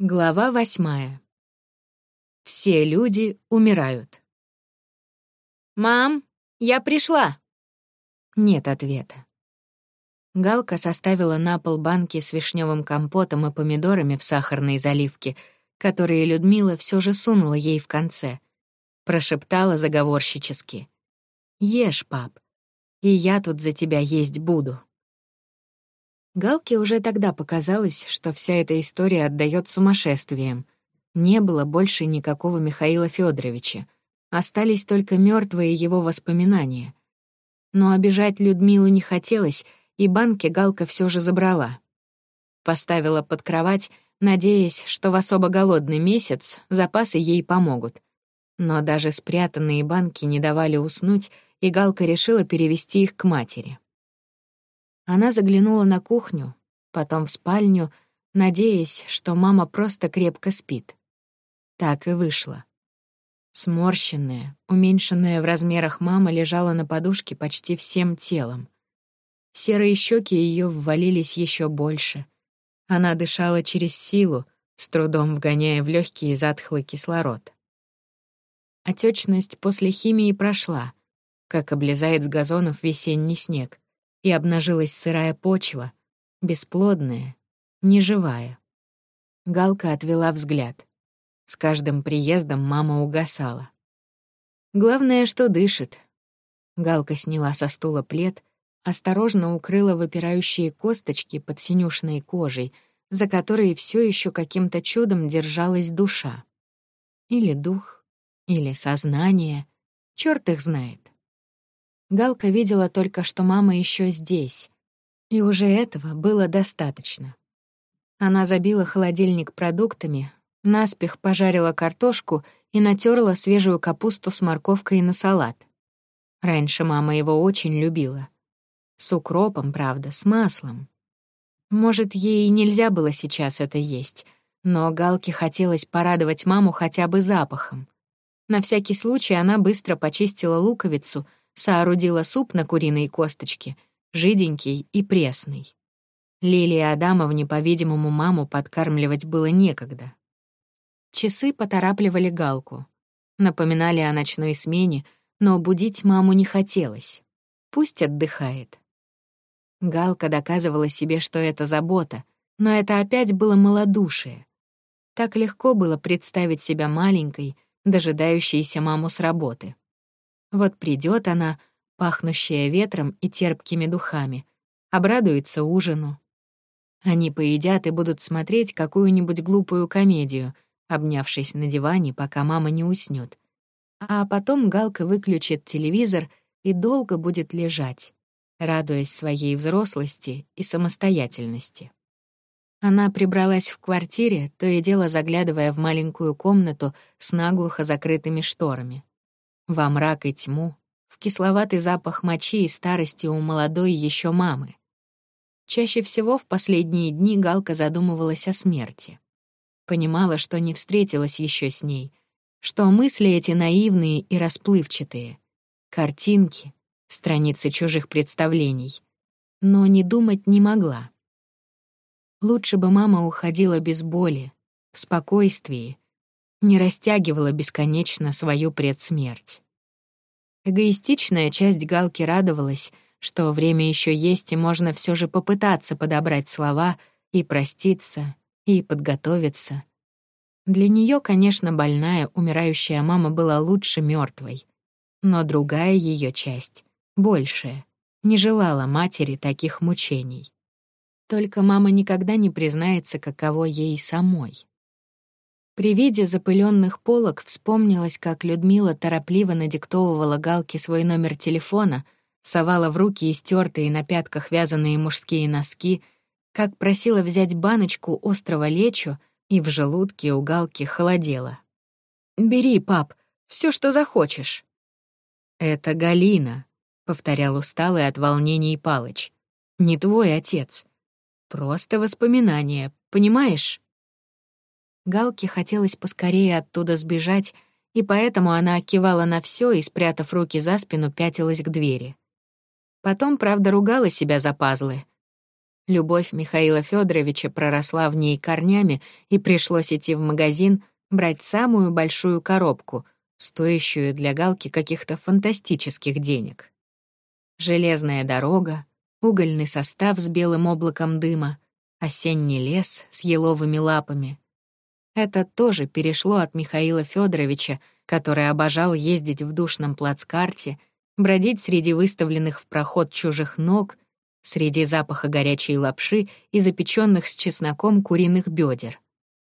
Глава восьмая. Все люди умирают. «Мам, я пришла!» Нет ответа. Галка составила на пол банки с вишневым компотом и помидорами в сахарной заливке, которые Людмила все же сунула ей в конце. Прошептала заговорщически. «Ешь, пап, и я тут за тебя есть буду». Галке уже тогда показалось, что вся эта история отдает сумасшествием. Не было больше никакого Михаила Федоровича. Остались только мертвые его воспоминания. Но обижать Людмилу не хотелось, и банки Галка все же забрала. Поставила под кровать, надеясь, что в особо голодный месяц запасы ей помогут. Но даже спрятанные банки не давали уснуть, и Галка решила перевести их к матери. Она заглянула на кухню, потом в спальню, надеясь, что мама просто крепко спит. Так и вышло. Сморщенная, уменьшенная в размерах мама лежала на подушке почти всем телом. Серые щеки ее ввалились еще больше. Она дышала через силу, с трудом вгоняя в легкие затхлый кислород. Отечность после химии прошла, как облезает с газонов весенний снег и обнажилась сырая почва, бесплодная, неживая. Галка отвела взгляд. С каждым приездом мама угасала. Главное, что дышит. Галка сняла со стула плед, осторожно укрыла выпирающие косточки под синюшной кожей, за которой все еще каким-то чудом держалась душа. Или дух, или сознание, черт их знает. Галка видела только, что мама еще здесь, и уже этого было достаточно. Она забила холодильник продуктами, наспех пожарила картошку и натерла свежую капусту с морковкой на салат. Раньше мама его очень любила. С укропом, правда, с маслом. Может, ей нельзя было сейчас это есть, но Галке хотелось порадовать маму хотя бы запахом. На всякий случай она быстро почистила луковицу — соорудила суп на куриной косточке, жиденький и пресный. Лилии Адамовне, по-видимому, маму подкармливать было некогда. Часы поторапливали Галку. Напоминали о ночной смене, но будить маму не хотелось. Пусть отдыхает. Галка доказывала себе, что это забота, но это опять было малодушие. Так легко было представить себя маленькой, дожидающейся маму с работы. Вот придет она, пахнущая ветром и терпкими духами, обрадуется ужину. Они поедят и будут смотреть какую-нибудь глупую комедию, обнявшись на диване, пока мама не уснет. А потом Галка выключит телевизор и долго будет лежать, радуясь своей взрослости и самостоятельности. Она прибралась в квартире, то и дело заглядывая в маленькую комнату с наглухо закрытыми шторами. Во мрак и тьму, в кисловатый запах мочи и старости у молодой еще мамы. Чаще всего в последние дни Галка задумывалась о смерти. Понимала, что не встретилась еще с ней, что мысли эти наивные и расплывчатые, картинки, страницы чужих представлений, но не думать не могла. Лучше бы мама уходила без боли, в спокойствии, не растягивала бесконечно свою предсмерть. Эгоистичная часть Галки радовалась, что время еще есть и можно все же попытаться подобрать слова и проститься, и подготовиться. Для нее, конечно, больная, умирающая мама была лучше мертвой, но другая ее часть, большая, не желала матери таких мучений. Только мама никогда не признается, каково ей самой. При виде запыленных полок вспомнилось, как Людмила торопливо надиктовывала Галке свой номер телефона, совала в руки истертые на пятках вязаные мужские носки, как просила взять баночку острого лечо, и в желудке у Галки холодело. «Бери, пап, все, что захочешь». «Это Галина», — повторял усталый от волнений Палыч. «Не твой отец. Просто воспоминания, понимаешь?» Галке хотелось поскорее оттуда сбежать, и поэтому она кивала на все и, спрятав руки за спину, пятилась к двери. Потом, правда, ругала себя за пазлы. Любовь Михаила Федоровича проросла в ней корнями, и пришлось идти в магазин, брать самую большую коробку, стоящую для Галки каких-то фантастических денег. Железная дорога, угольный состав с белым облаком дыма, осенний лес с еловыми лапами. Это тоже перешло от Михаила Федоровича, который обожал ездить в душном плацкарте, бродить среди выставленных в проход чужих ног — среди запаха горячей лапши и запеченных с чесноком куриных бедер,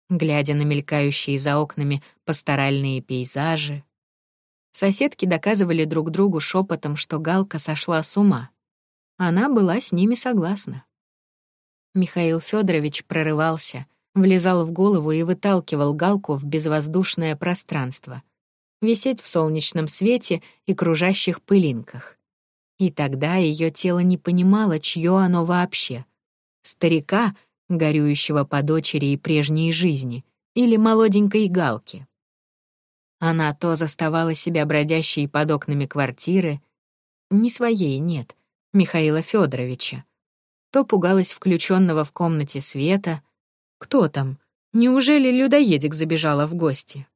глядя на мелькающие за окнами пасторальные пейзажи. Соседки доказывали друг другу шепотом, что Галка сошла с ума. Она была с ними согласна. Михаил Федорович прорывался, влезал в голову и выталкивал Галку в безвоздушное пространство, висеть в солнечном свете и кружащих пылинках. И тогда ее тело не понимало, чье оно вообще. Старика, горюющего по дочери и прежней жизни, или молоденькой галки. Она то заставала себя бродящей под окнами квартиры, не своей, нет, Михаила Федоровича, то пугалась включенного в комнате света. Кто там? Неужели людоедик забежала в гости?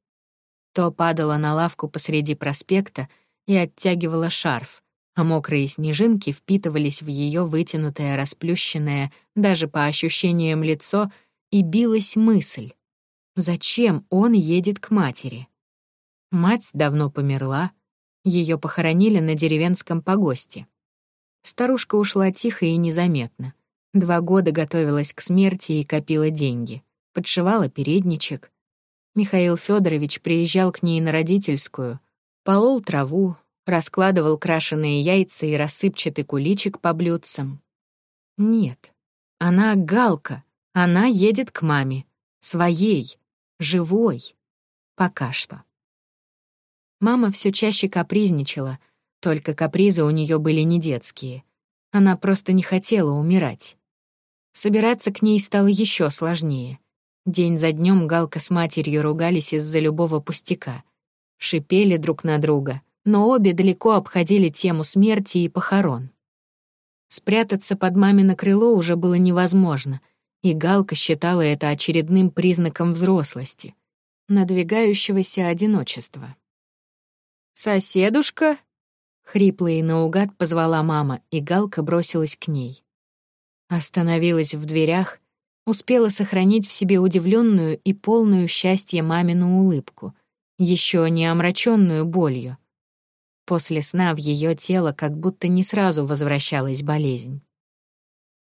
То падала на лавку посреди проспекта и оттягивала шарф, а мокрые снежинки впитывались в ее вытянутое, расплющенное, даже по ощущениям лицо, и билась мысль. Зачем он едет к матери? Мать давно померла, ее похоронили на деревенском погосте. Старушка ушла тихо и незаметно. Два года готовилась к смерти и копила деньги. Подшивала передничек. Михаил Федорович приезжал к ней на родительскую, полол траву, раскладывал крашеные яйца и рассыпчатый куличик по блюдцам. Нет, она галка, она едет к маме, своей, живой, пока что. Мама все чаще капризничала, только капризы у нее были не детские. Она просто не хотела умирать. Собираться к ней стало еще сложнее. День за днем Галка с матерью ругались из-за любого пустяка. Шипели друг на друга — но обе далеко обходили тему смерти и похорон. Спрятаться под мамино крыло уже было невозможно, и Галка считала это очередным признаком взрослости, надвигающегося одиночества. «Соседушка?» — хрипло и наугад позвала мама, и Галка бросилась к ней. Остановилась в дверях, успела сохранить в себе удивленную и полную счастья мамину улыбку, еще не омраченную болью. После сна в ее тело как будто не сразу возвращалась болезнь.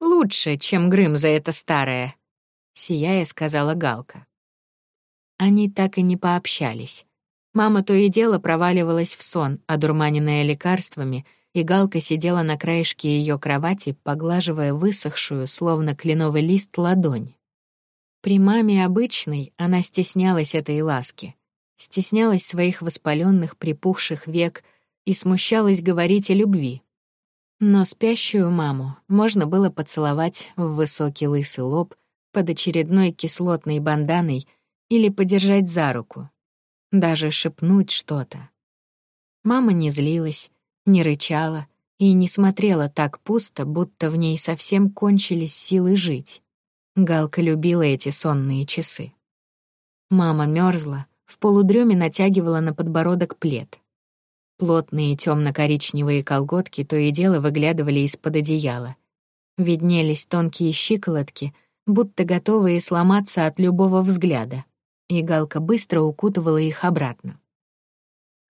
«Лучше, чем Грым за это старое», — сияя сказала Галка. Они так и не пообщались. Мама то и дело проваливалась в сон, одурманенная лекарствами, и Галка сидела на краешке ее кровати, поглаживая высохшую, словно кленовый лист, ладонь. При маме обычной она стеснялась этой ласки, стеснялась своих воспаленных, припухших век — и смущалась говорить о любви. Но спящую маму можно было поцеловать в высокий лысый лоб под очередной кислотной банданой или подержать за руку, даже шепнуть что-то. Мама не злилась, не рычала и не смотрела так пусто, будто в ней совсем кончились силы жить. Галка любила эти сонные часы. Мама мерзла, в полудреме натягивала на подбородок плед. Плотные темно-коричневые колготки то и дело выглядывали из-под одеяла. Виднелись тонкие щиколотки, будто готовые сломаться от любого взгляда, и Галка быстро укутывала их обратно.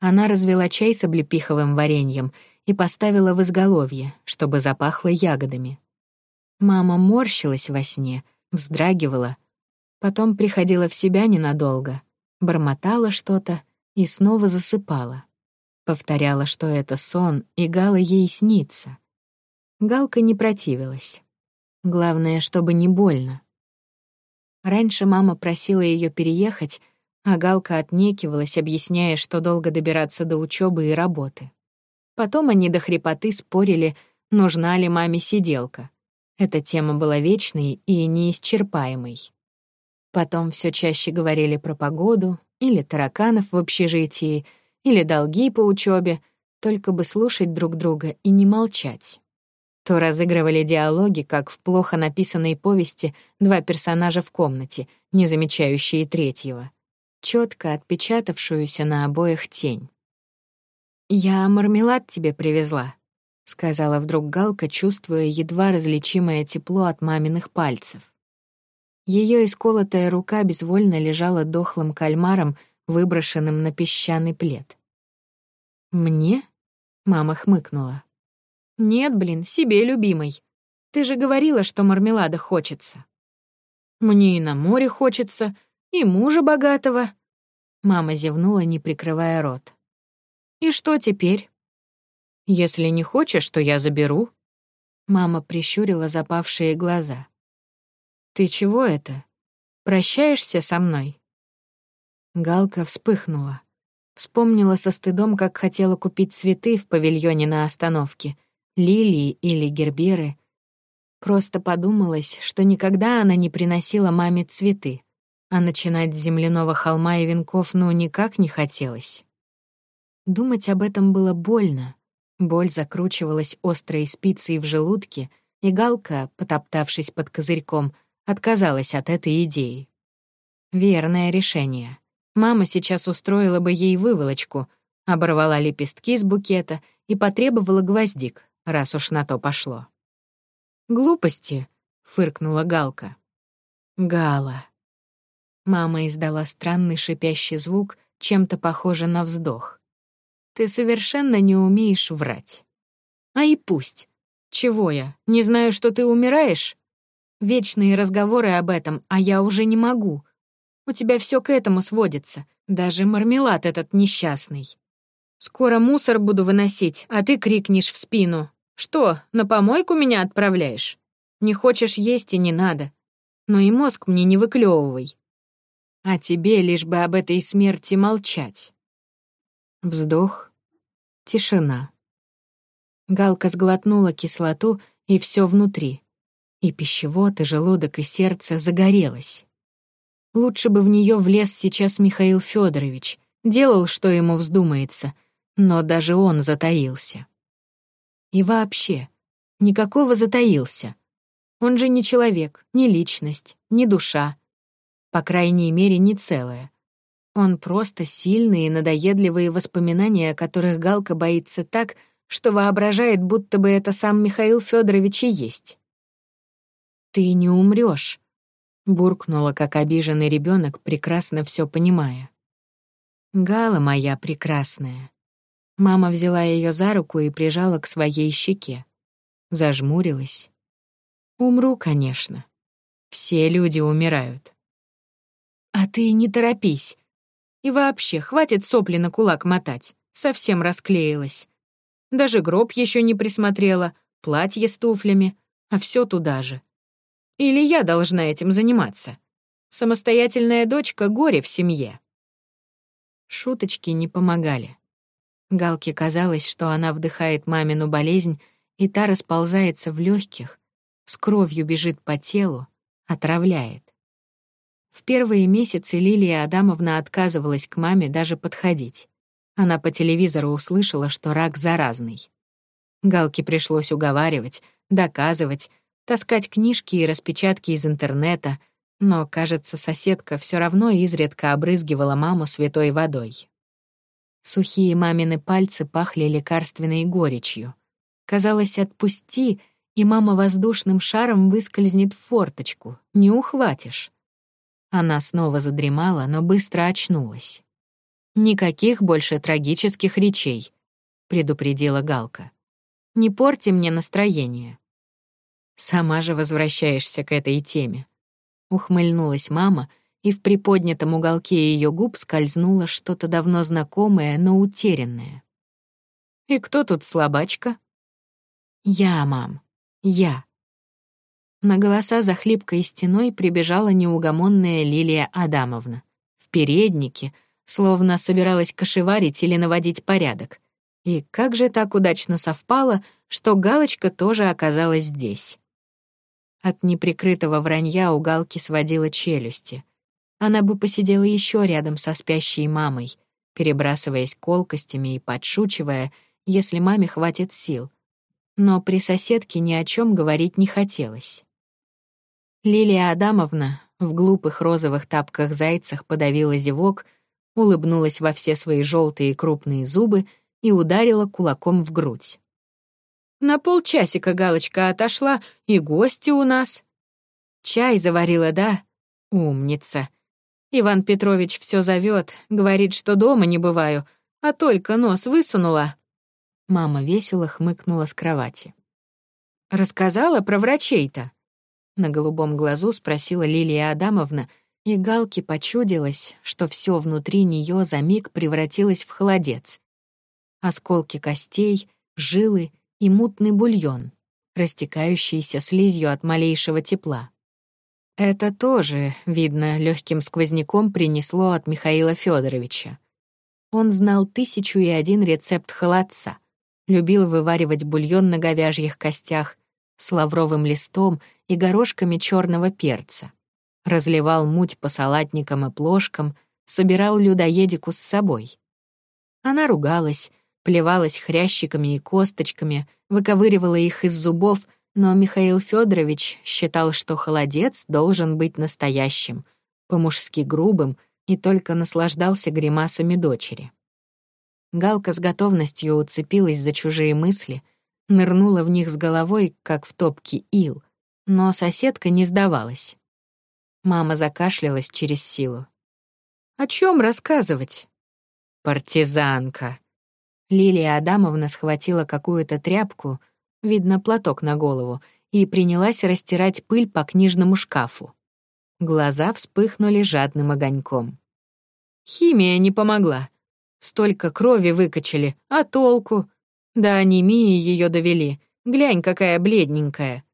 Она развела чай с облепиховым вареньем и поставила в изголовье, чтобы запахло ягодами. Мама морщилась во сне, вздрагивала, потом приходила в себя ненадолго, бормотала что-то и снова засыпала. Повторяла, что это сон, и Гала ей снится. Галка не противилась. Главное, чтобы не больно. Раньше мама просила ее переехать, а Галка отнекивалась, объясняя, что долго добираться до учебы и работы. Потом они до хрипоты спорили, нужна ли маме сиделка. Эта тема была вечной и неисчерпаемой. Потом все чаще говорили про погоду или тараканов в общежитии — или долги по учебе, только бы слушать друг друга и не молчать. то разыгрывали диалоги, как в плохо написанной повести два персонажа в комнате, не замечающие третьего, четко отпечатавшуюся на обоих тень. «Я мармелад тебе привезла», — сказала вдруг Галка, чувствуя едва различимое тепло от маминых пальцев. Ее исколотая рука безвольно лежала дохлым кальмаром, выброшенным на песчаный плед. «Мне?» — мама хмыкнула. «Нет, блин, себе любимой. Ты же говорила, что мармелада хочется». «Мне и на море хочется, и мужа богатого». Мама зевнула, не прикрывая рот. «И что теперь?» «Если не хочешь, то я заберу». Мама прищурила запавшие глаза. «Ты чего это? Прощаешься со мной?» Галка вспыхнула. Вспомнила со стыдом, как хотела купить цветы в павильоне на остановке, лилии или герберы. Просто подумалось, что никогда она не приносила маме цветы, а начинать с земляного холма и венков ну никак не хотелось. Думать об этом было больно. Боль закручивалась острой спицей в желудке, и Галка, потоптавшись под козырьком, отказалась от этой идеи. Верное решение. Мама сейчас устроила бы ей выволочку, оборвала лепестки с букета и потребовала гвоздик, раз уж на то пошло. «Глупости», — фыркнула Галка. «Гала». Мама издала странный шипящий звук, чем-то похожий на вздох. «Ты совершенно не умеешь врать». «А и пусть. Чего я, не знаю, что ты умираешь?» Вечные разговоры об этом, а я уже не могу. У тебя все к этому сводится, даже мармелад этот несчастный. Скоро мусор буду выносить, а ты крикнешь в спину. Что, на помойку меня отправляешь? Не хочешь есть и не надо. Но и мозг мне не выклевывай. А тебе лишь бы об этой смерти молчать. Вздох. Тишина. Галка сглотнула кислоту, и все внутри и пищевод, и желудок, и сердце загорелось. Лучше бы в нее влез сейчас Михаил Федорович, делал, что ему вздумается, но даже он затаился. И вообще, никакого затаился. Он же не человек, не личность, не душа. По крайней мере, не целая. Он просто сильные и надоедливые воспоминания, которых Галка боится так, что воображает, будто бы это сам Михаил Федорович и есть. «Ты не умрёшь», — буркнула, как обиженный ребёнок, прекрасно всё понимая. «Гала моя прекрасная». Мама взяла её за руку и прижала к своей щеке. Зажмурилась. «Умру, конечно. Все люди умирают». «А ты не торопись. И вообще, хватит сопли на кулак мотать. Совсем расклеилась. Даже гроб ещё не присмотрела, платье с туфлями, а всё туда же. Или я должна этим заниматься? Самостоятельная дочка — горе в семье. Шуточки не помогали. Галке казалось, что она вдыхает мамину болезнь, и та расползается в легких, с кровью бежит по телу, отравляет. В первые месяцы Лилия Адамовна отказывалась к маме даже подходить. Она по телевизору услышала, что рак заразный. Галке пришлось уговаривать, доказывать, таскать книжки и распечатки из интернета, но, кажется, соседка все равно изредка обрызгивала маму святой водой. Сухие мамины пальцы пахли лекарственной горечью. Казалось, отпусти, и мама воздушным шаром выскользнет в форточку, не ухватишь. Она снова задремала, но быстро очнулась. «Никаких больше трагических речей», — предупредила Галка. «Не порти мне настроение». Сама же возвращаешься к этой теме. Ухмыльнулась мама, и в приподнятом уголке ее губ скользнуло что-то давно знакомое, но утерянное. «И кто тут слабачка?» «Я, мам, я». На голоса за хлипкой стеной прибежала неугомонная Лилия Адамовна. В переднике, словно собиралась кошеварить или наводить порядок. И как же так удачно совпало, что Галочка тоже оказалась здесь. От неприкрытого вранья у Галки сводила челюсти. Она бы посидела еще рядом со спящей мамой, перебрасываясь колкостями и подшучивая, если маме хватит сил. Но при соседке ни о чем говорить не хотелось. Лилия Адамовна в глупых розовых тапках-зайцах подавила зевок, улыбнулась во все свои желтые крупные зубы и ударила кулаком в грудь. «На полчасика галочка отошла, и гости у нас. Чай заварила, да? Умница. Иван Петрович все зовет, говорит, что дома не бываю, а только нос высунула». Мама весело хмыкнула с кровати. «Рассказала про врачей-то?» На голубом глазу спросила Лилия Адамовна, и Галке почудилось, что все внутри нее за миг превратилось в холодец. Осколки костей, жилы и мутный бульон, растекающийся слизью от малейшего тепла. Это тоже, видно, легким сквозняком принесло от Михаила Федоровича. Он знал тысячу и один рецепт холодца, любил вываривать бульон на говяжьих костях с лавровым листом и горошками черного перца. Разливал муть по салатникам и плошкам, собирал людоедику с собой. Она ругалась, плевалась хрящиками и косточками, выковыривала их из зубов но Михаил Федорович считал, что холодец должен быть настоящим, по-мужски грубым и только наслаждался гримасами дочери. Галка с готовностью уцепилась за чужие мысли, нырнула в них с головой, как в топке ил, но соседка не сдавалась. Мама закашлялась через силу. «О чем рассказывать?» «Партизанка». Лилия Адамовна схватила какую-то тряпку — видно, платок на голову, и принялась растирать пыль по книжному шкафу. Глаза вспыхнули жадным огоньком. Химия не помогла. Столько крови выкачали, а толку? До анемии ее довели. Глянь, какая бледненькая.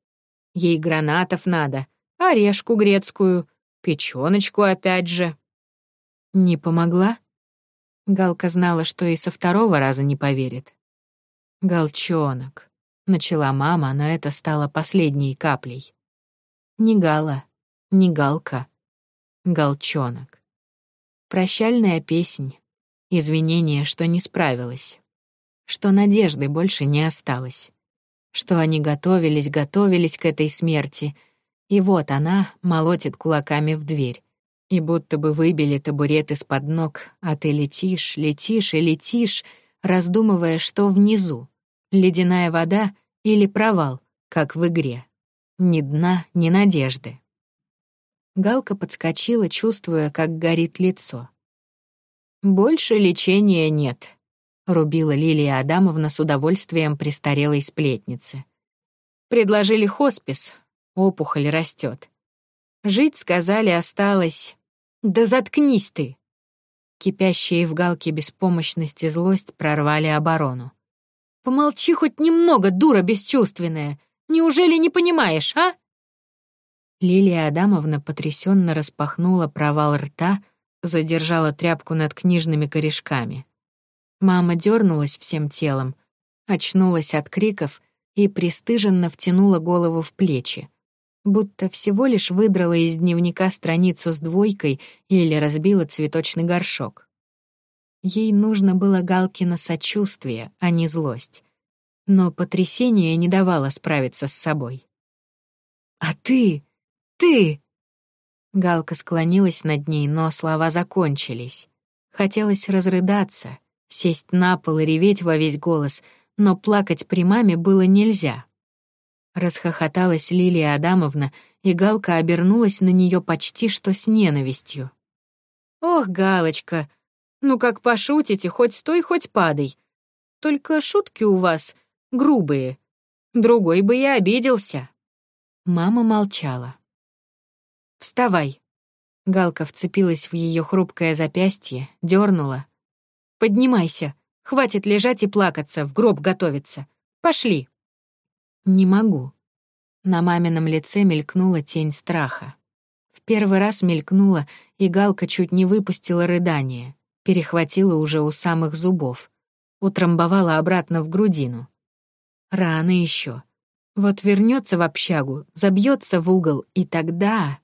Ей гранатов надо, орешку грецкую, печёночку опять же. Не помогла? Галка знала, что и со второго раза не поверит. Галчонок. Начала мама, но это стало последней каплей. Не Гала, не Галка, Галчонок. Прощальная песнь, извинение, что не справилась, что надежды больше не осталось, что они готовились, готовились к этой смерти, и вот она молотит кулаками в дверь, и будто бы выбили табурет из-под ног, а ты летишь, летишь и летишь, раздумывая, что внизу, Ледяная вода или провал, как в игре. Ни дна, ни надежды. Галка подскочила, чувствуя, как горит лицо. «Больше лечения нет», — рубила Лилия Адамовна с удовольствием престарелой сплетницы. «Предложили хоспис. Опухоль растет. Жить, сказали, осталось... Да заткнись ты!» Кипящие в Галке беспомощность и злость прорвали оборону. Помолчи хоть немного, дура бесчувственная. Неужели не понимаешь, а? Лилия Адамовна потрясенно распахнула провал рта, задержала тряпку над книжными корешками. Мама дернулась всем телом, очнулась от криков и пристыженно втянула голову в плечи, будто всего лишь выдрала из дневника страницу с двойкой или разбила цветочный горшок. Ей нужно было Галкина сочувствие, а не злость. Но потрясение не давало справиться с собой. «А ты? Ты?» Галка склонилась над ней, но слова закончились. Хотелось разрыдаться, сесть на пол и реветь во весь голос, но плакать при маме было нельзя. Расхохоталась Лилия Адамовна, и Галка обернулась на нее почти что с ненавистью. «Ох, Галочка, ну как пошутите, хоть стой, хоть падай. Только шутки у вас грубые. Другой бы и обиделся. Мама молчала. «Вставай!» Галка вцепилась в ее хрупкое запястье, дернула. «Поднимайся! Хватит лежать и плакаться, в гроб готовиться! Пошли!» «Не могу». На мамином лице мелькнула тень страха. В первый раз мелькнула, и Галка чуть не выпустила рыдание перехватила уже у самых зубов, утрамбовала обратно в грудину. Рано еще. Вот вернется в общагу, забьется в угол, и тогда...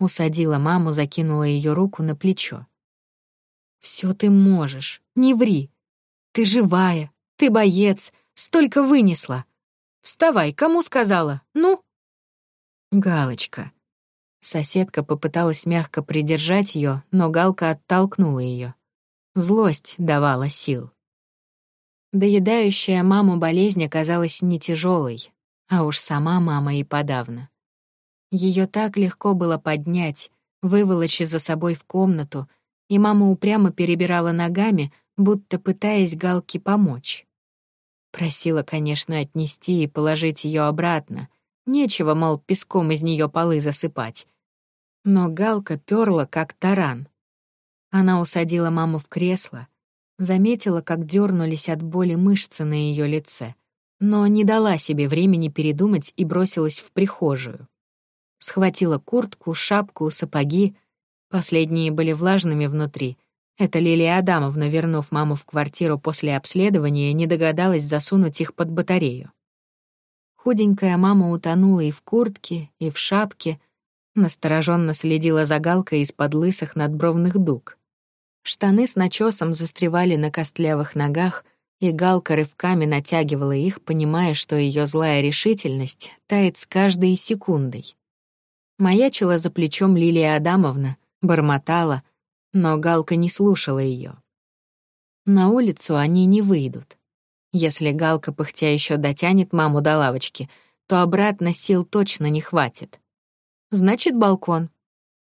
Усадила маму, закинула ее руку на плечо. Все ты можешь, не ври. Ты живая, ты боец, Столько вынесла. Вставай, кому сказала? Ну?» «Галочка». Соседка попыталась мягко придержать ее, но Галка оттолкнула ее. Злость давала сил. Доедающая маму болезнь оказалась не тяжелой, а уж сама мама и подавно. Ее так легко было поднять, выволочь за собой в комнату, и мама упрямо перебирала ногами, будто пытаясь Галке помочь. Просила, конечно, отнести и положить ее обратно. Нечего, мол, песком из нее полы засыпать. Но Галка перла, как таран. Она усадила маму в кресло, заметила, как дернулись от боли мышцы на ее лице, но не дала себе времени передумать и бросилась в прихожую. Схватила куртку, шапку, сапоги. Последние были влажными внутри. Это Лилия Адамовна, вернув маму в квартиру после обследования, не догадалась засунуть их под батарею. Худенькая мама утонула и в куртке, и в шапке, настороженно следила за галкой из-под лысых надбровных дуг. Штаны с начесом застревали на костлявых ногах, и Галка рывками натягивала их, понимая, что ее злая решительность тает с каждой секундой. Маячила за плечом Лилия Адамовна, бормотала, но Галка не слушала ее. На улицу они не выйдут. Если Галка пыхтя еще дотянет маму до лавочки, то обратно сил точно не хватит. Значит, балкон.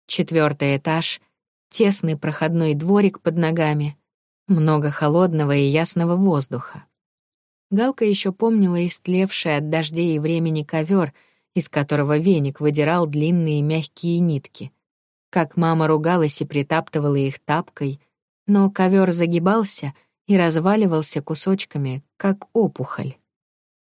Четвертый этаж — тесный проходной дворик под ногами, много холодного и ясного воздуха. Галка еще помнила истлевший от дождей и времени ковер, из которого веник выдирал длинные мягкие нитки. Как мама ругалась и притаптывала их тапкой, но ковер загибался и разваливался кусочками, как опухоль.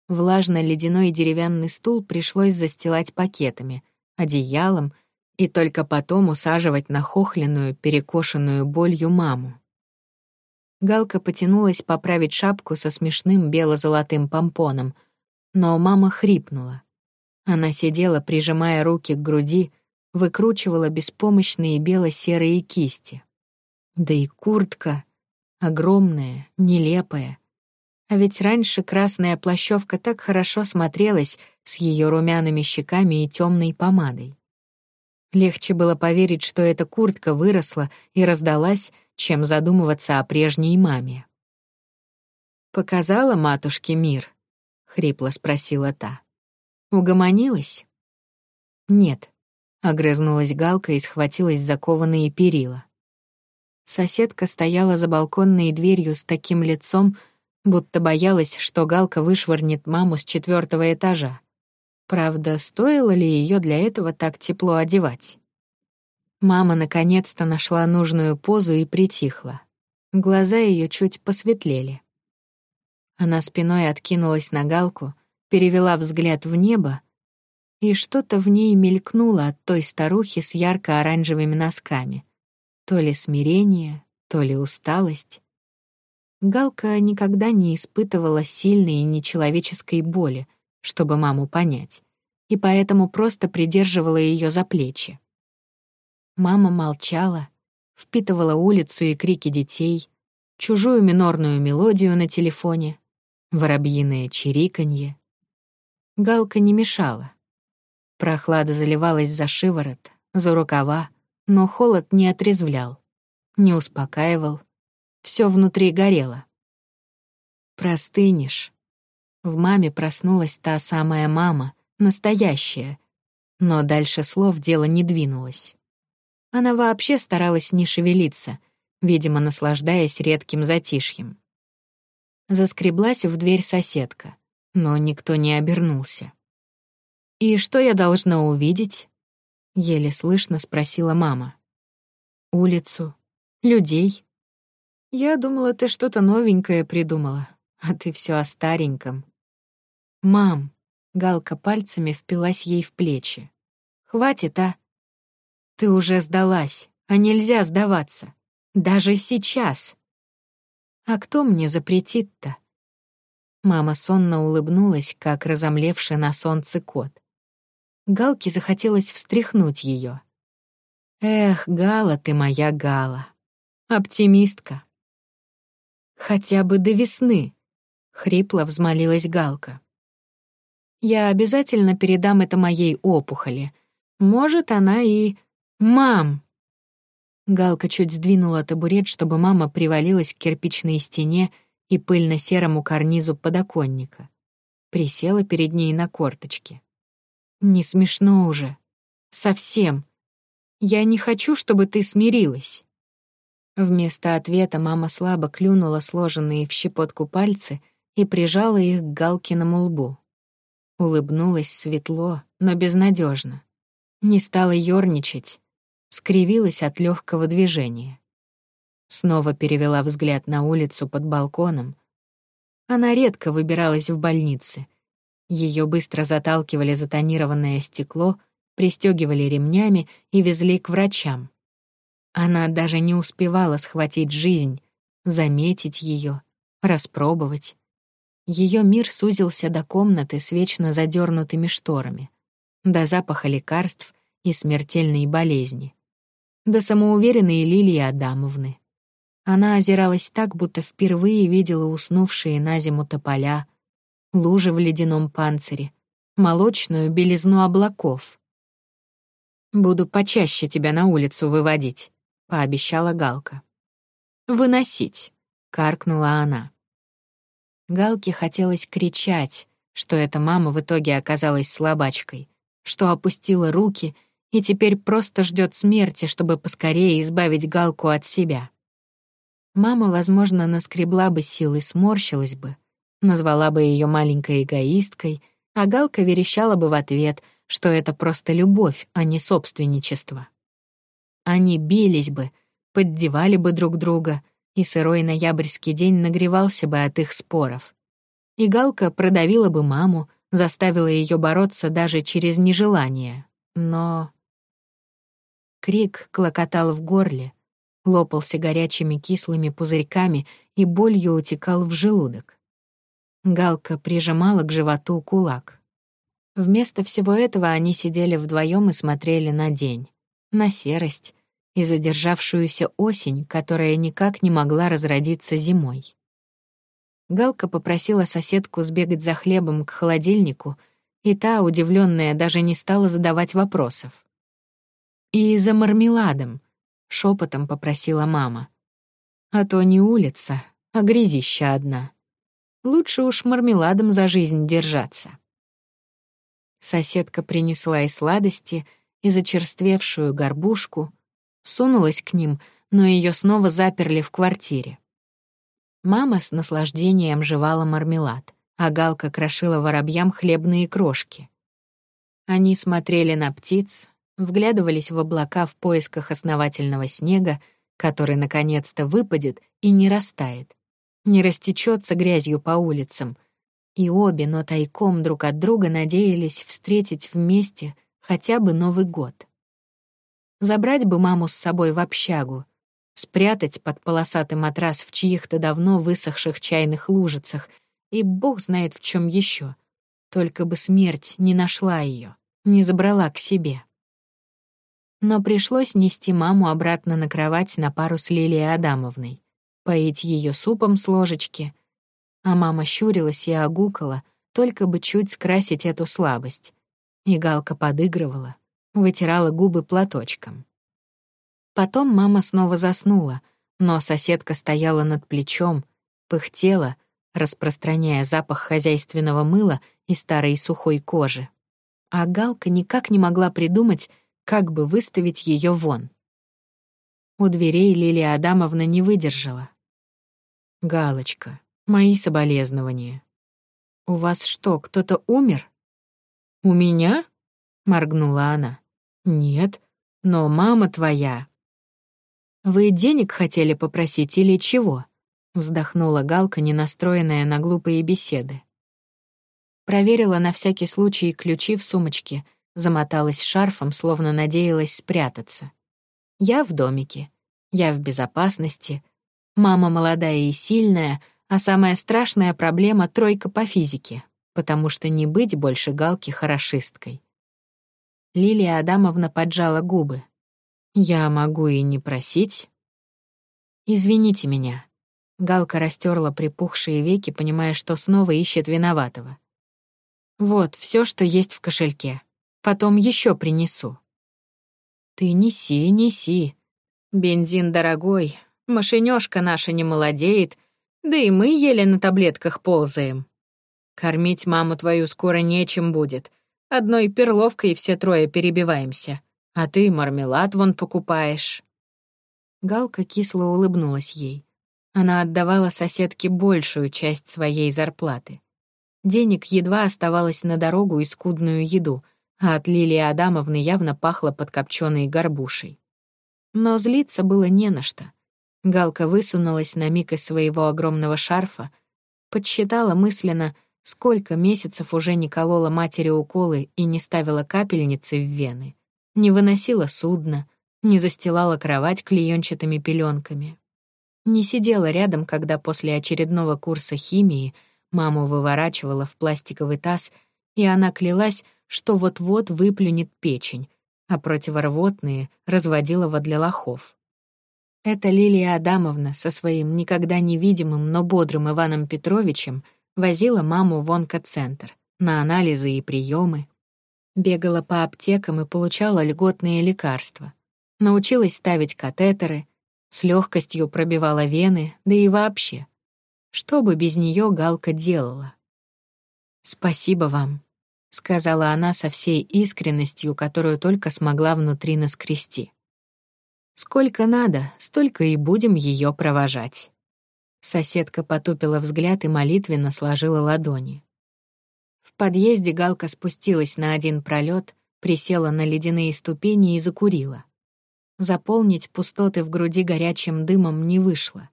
Влажно-ледяной деревянный стул пришлось застилать пакетами, одеялом и только потом усаживать нахохленную, перекошенную болью маму. Галка потянулась поправить шапку со смешным бело-золотым помпоном, но мама хрипнула. Она сидела, прижимая руки к груди, выкручивала беспомощные бело-серые кисти. Да и куртка огромная, нелепая. А ведь раньше красная плащевка так хорошо смотрелась с ее румяными щеками и темной помадой. Легче было поверить, что эта куртка выросла и раздалась, чем задумываться о прежней маме. «Показала матушке мир?» — хрипло спросила та. «Угомонилась?» «Нет», — огрызнулась Галка и схватилась за кованые перила. Соседка стояла за балконной дверью с таким лицом, будто боялась, что Галка вышвырнет маму с четвертого этажа. Правда, стоило ли ее для этого так тепло одевать? Мама наконец-то нашла нужную позу и притихла. Глаза ее чуть посветлели. Она спиной откинулась на галку, перевела взгляд в небо, и что-то в ней мелькнуло от той старухи с ярко-оранжевыми носками. То ли смирение, то ли усталость. Галка никогда не испытывала сильной и нечеловеческой боли — чтобы маму понять, и поэтому просто придерживала ее за плечи. Мама молчала, впитывала улицу и крики детей, чужую минорную мелодию на телефоне, воробьиное чириканье. Галка не мешала. Прохлада заливалась за шиворот, за рукава, но холод не отрезвлял, не успокаивал. Все внутри горело. Простынешь, в маме проснулась та самая мама, настоящая. Но дальше слов дело не двинулось. Она вообще старалась не шевелиться, видимо, наслаждаясь редким затишьем. Заскреблась в дверь соседка, но никто не обернулся. «И что я должна увидеть?» — еле слышно спросила мама. «Улицу, людей. Я думала, ты что-то новенькое придумала, а ты все о стареньком». «Мам!» — Галка пальцами впилась ей в плечи. «Хватит, а? Ты уже сдалась, а нельзя сдаваться. Даже сейчас!» «А кто мне запретит-то?» Мама сонно улыбнулась, как разомлевший на солнце кот. Галке захотелось встряхнуть ее. «Эх, Гала ты моя Гала! Оптимистка!» «Хотя бы до весны!» — хрипло взмолилась Галка. «Я обязательно передам это моей опухоли. Может, она и... Мам!» Галка чуть сдвинула табурет, чтобы мама привалилась к кирпичной стене и пыльно-серому карнизу подоконника. Присела перед ней на корточки. «Не смешно уже. Совсем. Я не хочу, чтобы ты смирилась». Вместо ответа мама слабо клюнула сложенные в щепотку пальцы и прижала их к Галкиному лбу. Улыбнулась светло, но безнадежно. Не стала ёрничать, скривилась от легкого движения. Снова перевела взгляд на улицу под балконом. Она редко выбиралась в больнице. Ее быстро заталкивали за тонированное стекло, пристегивали ремнями и везли к врачам. Она даже не успевала схватить жизнь, заметить ее, распробовать. Ее мир сузился до комнаты с вечно задернутыми шторами, до запаха лекарств и смертельной болезни до самоуверенной Лилии Адамовны. Она озиралась так, будто впервые видела уснувшие на зиму тополя, лужи в ледяном панцире, молочную белизну облаков. «Буду почаще тебя на улицу выводить», — пообещала Галка. «Выносить», — каркнула она. Галке хотелось кричать, что эта мама в итоге оказалась слабачкой, что опустила руки — и теперь просто ждет смерти, чтобы поскорее избавить Галку от себя. Мама, возможно, наскребла бы сил и сморщилась бы, назвала бы ее маленькой эгоисткой, а Галка верещала бы в ответ, что это просто любовь, а не собственничество. Они бились бы, поддевали бы друг друга, и сырой ноябрьский день нагревался бы от их споров. И Галка продавила бы маму, заставила ее бороться даже через нежелание. Но Крик клокотал в горле, лопался горячими кислыми пузырьками и болью утекал в желудок. Галка прижимала к животу кулак. Вместо всего этого они сидели вдвоем и смотрели на день, на серость и задержавшуюся осень, которая никак не могла разродиться зимой. Галка попросила соседку сбегать за хлебом к холодильнику, и та, удивленная, даже не стала задавать вопросов. «И за мармеладом», — шепотом попросила мама. «А то не улица, а грязища одна. Лучше уж мармеладом за жизнь держаться». Соседка принесла и сладости, и зачерствевшую горбушку, сунулась к ним, но ее снова заперли в квартире. Мама с наслаждением жевала мармелад, а Галка крошила воробьям хлебные крошки. Они смотрели на птиц, вглядывались в облака в поисках основательного снега, который наконец-то выпадет и не растает, не растечется грязью по улицам. И обе, но тайком друг от друга надеялись встретить вместе хотя бы Новый год. Забрать бы маму с собой в общагу, спрятать под полосатый матрас в чьих-то давно высохших чайных лужицах, и бог знает в чем еще. Только бы смерть не нашла ее, не забрала к себе но пришлось нести маму обратно на кровать на пару с Лилией Адамовной, поить ее супом с ложечки. А мама щурилась и огукала, только бы чуть скрасить эту слабость. И Галка подыгрывала, вытирала губы платочком. Потом мама снова заснула, но соседка стояла над плечом, пыхтела, распространяя запах хозяйственного мыла и старой сухой кожи. А Галка никак не могла придумать, как бы выставить ее вон. У дверей Лилия Адамовна не выдержала. «Галочка, мои соболезнования. У вас что, кто-то умер?» «У меня?» — моргнула она. «Нет, но мама твоя». «Вы денег хотели попросить или чего?» — вздохнула Галка, не настроенная на глупые беседы. Проверила на всякий случай ключи в сумочке — замоталась шарфом, словно надеялась спрятаться. Я в домике. Я в безопасности. Мама молодая и сильная, а самая страшная проблема — тройка по физике, потому что не быть больше Галки хорошисткой. Лилия Адамовна поджала губы. «Я могу и не просить». «Извините меня». Галка растерла припухшие веки, понимая, что снова ищет виноватого. «Вот, все, что есть в кошельке. Потом еще принесу». «Ты неси, неси. Бензин дорогой, машинёшка наша не молодеет, да и мы еле на таблетках ползаем. Кормить маму твою скоро нечем будет. Одной перловкой все трое перебиваемся. А ты мармелад вон покупаешь». Галка кисло улыбнулась ей. Она отдавала соседке большую часть своей зарплаты. Денег едва оставалось на дорогу и скудную еду, а от Лилии Адамовны явно пахло подкопчённой горбушей. Но злиться было не на что. Галка высунулась на миг из своего огромного шарфа, подсчитала мысленно, сколько месяцев уже не колола матери уколы и не ставила капельницы в вены, не выносила судно, не застилала кровать клеенчатыми пеленками. Не сидела рядом, когда после очередного курса химии маму выворачивала в пластиковый таз, и она клялась, что вот-вот выплюнет печень, а противорвотные разводила для лохов. Это Лилия Адамовна со своим никогда невидимым, но бодрым Иваном Петровичем возила маму в онкоцентр на анализы и приемы, бегала по аптекам и получала льготные лекарства, научилась ставить катетеры, с легкостью пробивала вены, да и вообще. Что бы без нее Галка делала? «Спасибо вам», — сказала она со всей искренностью, которую только смогла внутри наскрести. «Сколько надо, столько и будем ее провожать». Соседка потупила взгляд и молитвенно сложила ладони. В подъезде Галка спустилась на один пролет, присела на ледяные ступени и закурила. Заполнить пустоты в груди горячим дымом не вышло.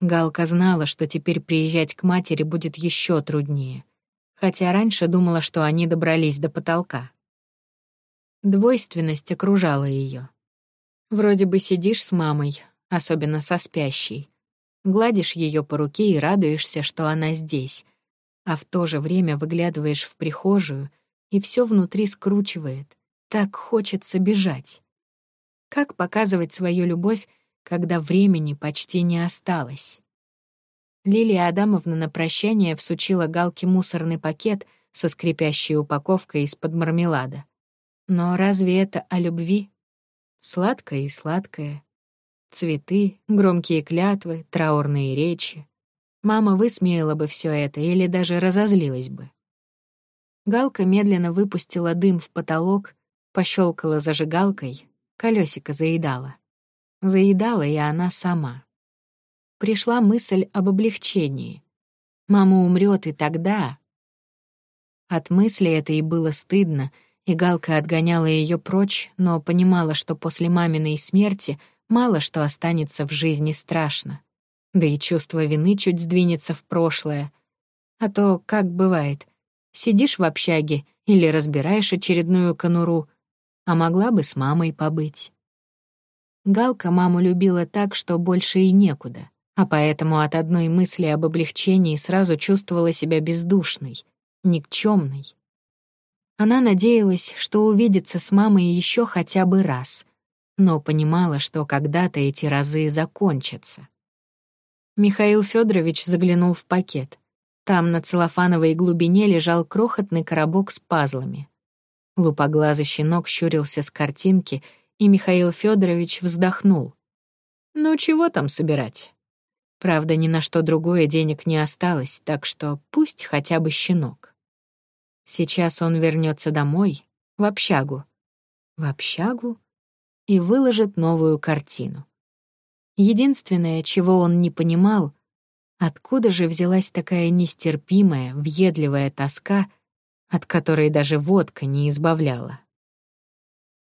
Галка знала, что теперь приезжать к матери будет еще труднее, хотя раньше думала, что они добрались до потолка. Двойственность окружала ее. Вроде бы сидишь с мамой, особенно со спящей, гладишь ее по руке и радуешься, что она здесь, а в то же время выглядываешь в прихожую, и все внутри скручивает. Так хочется бежать. Как показывать свою любовь, когда времени почти не осталось? Лилия Адамовна на прощание всучила Галке мусорный пакет со скрипящей упаковкой из-под мармелада. Но разве это о любви? Сладкое и сладкое. Цветы, громкие клятвы, траурные речи. Мама высмеяла бы все это или даже разозлилась бы. Галка медленно выпустила дым в потолок, пощелкала зажигалкой, Колесико заедало. Заедала и она сама. Пришла мысль об облегчении. Мама умрет и тогда... От мысли этой было стыдно, и Галка отгоняла ее прочь, но понимала, что после маминой смерти мало что останется в жизни страшно. Да и чувство вины чуть сдвинется в прошлое. А то, как бывает, сидишь в общаге или разбираешь очередную конуру — а могла бы с мамой побыть. Галка маму любила так, что больше и некуда, а поэтому от одной мысли об облегчении сразу чувствовала себя бездушной, никчемной. Она надеялась, что увидится с мамой еще хотя бы раз, но понимала, что когда-то эти разы закончатся. Михаил Федорович заглянул в пакет. Там на целлофановой глубине лежал крохотный коробок с пазлами. Лупоглазый щенок щурился с картинки, и Михаил Федорович вздохнул. «Ну чего там собирать?» Правда, ни на что другое денег не осталось, так что пусть хотя бы щенок. Сейчас он вернется домой, в общагу. В общагу? И выложит новую картину. Единственное, чего он не понимал, откуда же взялась такая нестерпимая, въедливая тоска — от которой даже водка не избавляла.